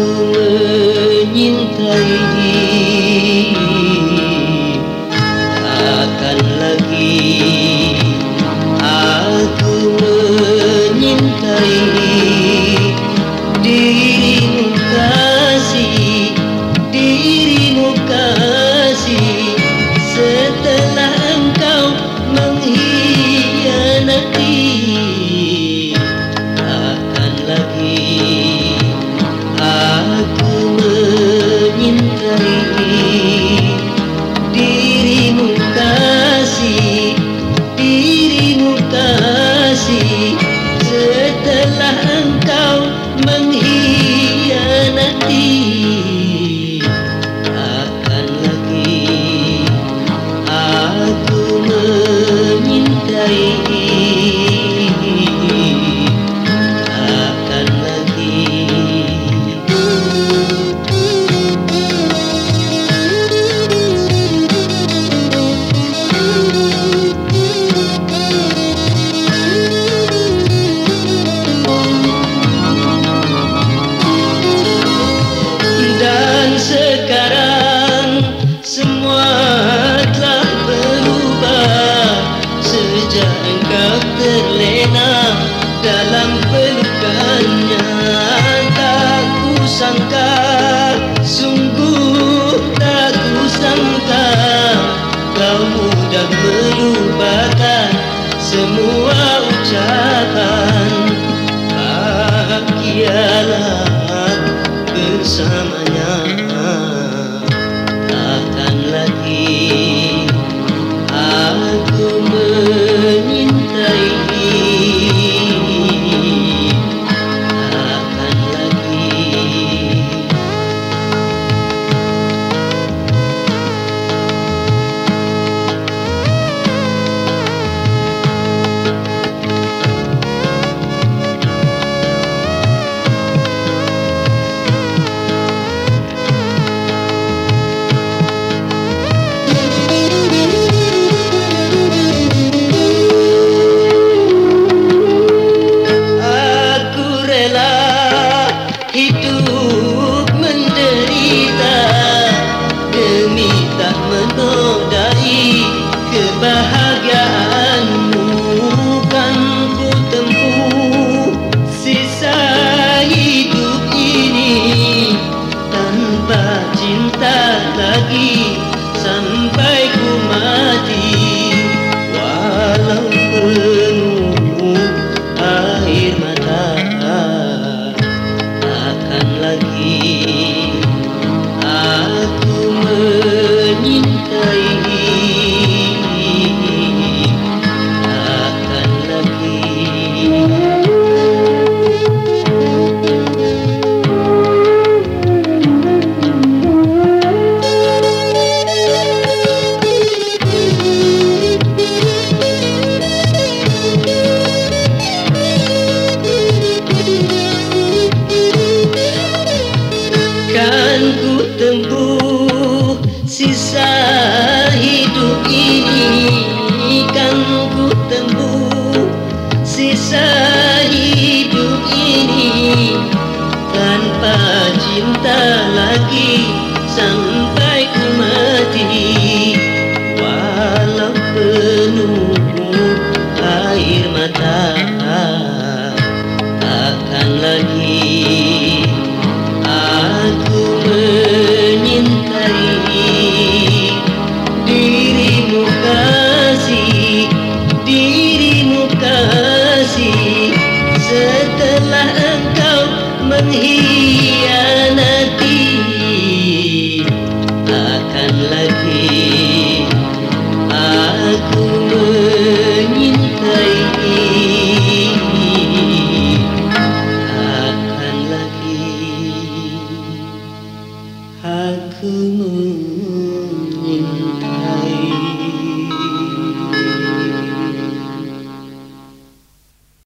Người nhìn thấy đi. Yeah. sangka sungguh tak ku sangka kau mudah melupakan semua ucapan. Bahagialah Hallelujah. cinta lagi sampai ku mati. Walau penuh air mata takkan lagi. Aku menyintai dirimu kasih dirimu kasih. Setelah engkau menghianati 학금은